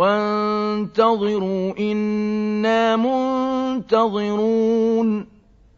وانتظروا إنا منتظرون